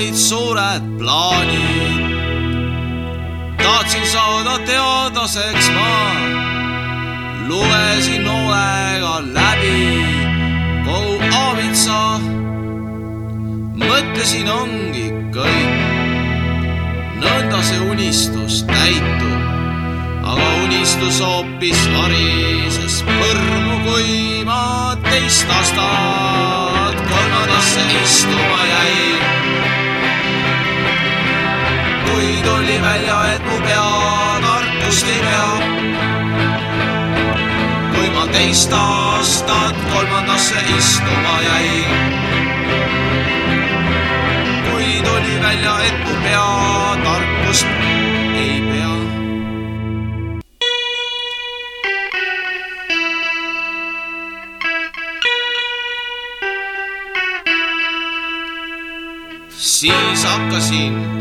olid suured plaanid. tahtsin saada teadlaseks ma, lugesin hoolega läbi kogu aavitsa. mõtlesin, ongi kõik, nõnda see unistus täitub, aga unistus hoopis varises põrmu, kui ma teist aastat kolmandasse istuma jäin. Tuli välja, et mu pea tarkust ei pea. kui ma teist aastat kolmandasse istuma jäin. kui tuli välja, et mu pea tarkust ei pea. siis hakkasin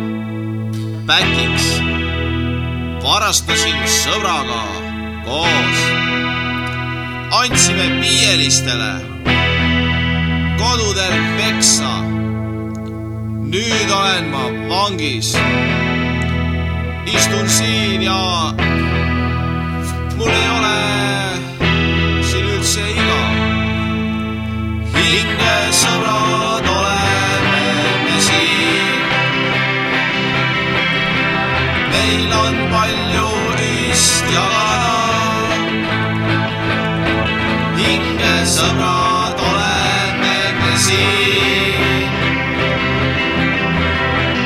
päkiks, varastasin sõbraga koos, andsime viielistele kodudel peksa. nüüd olen ma vangis, istun siin ja mul ei palju ühist jagada. hingesõbrad oleme me siin.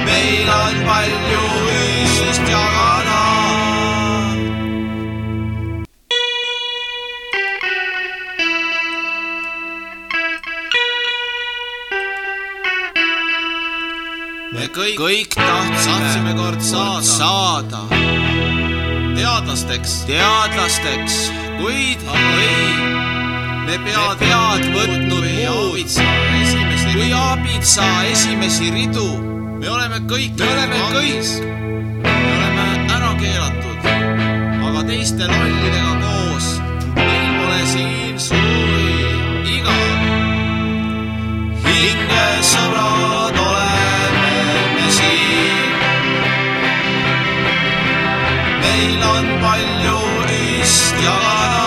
meil on palju ühist jagada. Me kõik, kõik tahtsime, kord saada, saada teadlasteks, teadlasteks, kuid ei, me pead pead võtnud muud kui aabitsa esimesi ridu. me oleme kõik, me oleme kõik, me oleme ära keelatud, aga teiste lollidega koos meil pole siin meil on palju ühist jagada.